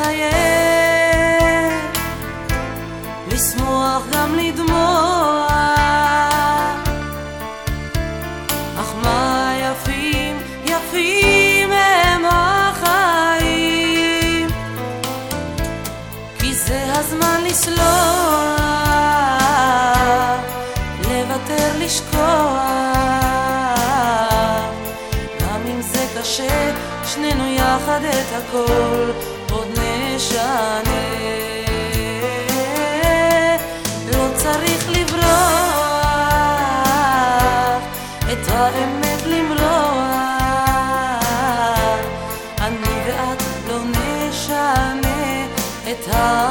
לחייך לשמוח גם לדמוע אך מה יפים יפים הם החיים. כי זה הזמן לסלוח לוותר לשכוח. גם אם זה קשה שנינו את הכל נשנה לא צריך לברוח את האמת למרוח. אני ואת לא נשנה את העולם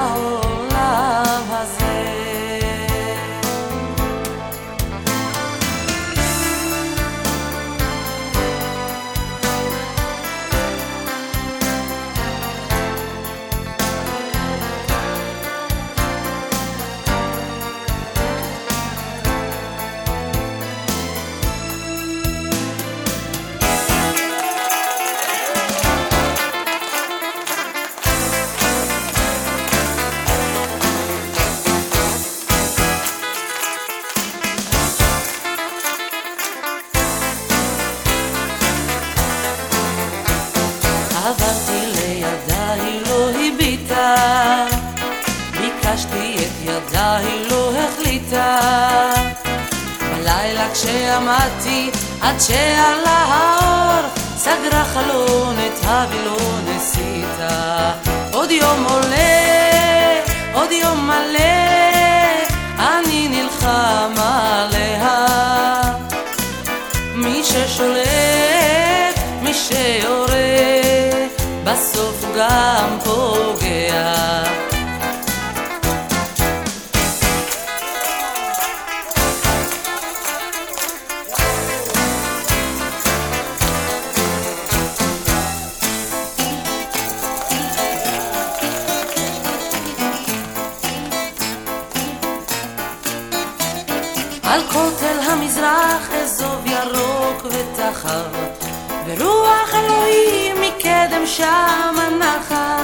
בלילה כשעמדתי עד שעלה האור, סגרה חלון את הווילון הסיתה. עוד יום עולה, עוד יום מלא, אני נלחם עליה. מי ששולט, מי שיורה, בסוף גם פוגע. על כותל המזרח אזוב ירוק ותחר ורוח אלוהים מקדם שם נחה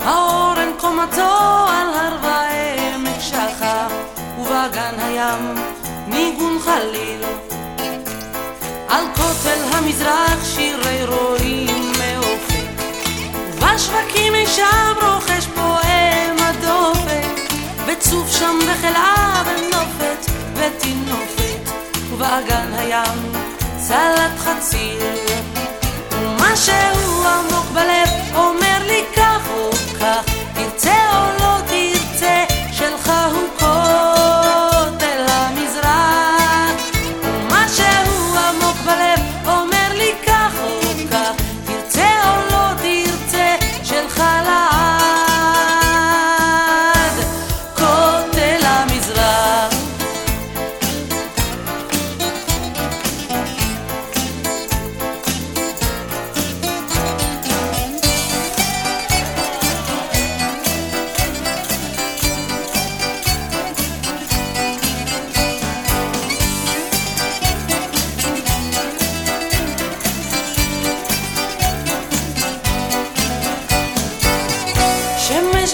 האורן קומתו על הר ועמק שחה ובאגן הים ניגון חליל. על כותל המזרח שירי רועים מאופק ובשווקים אי שם רוכש פועם הדופק וצוף שם בחלאה ונופת see.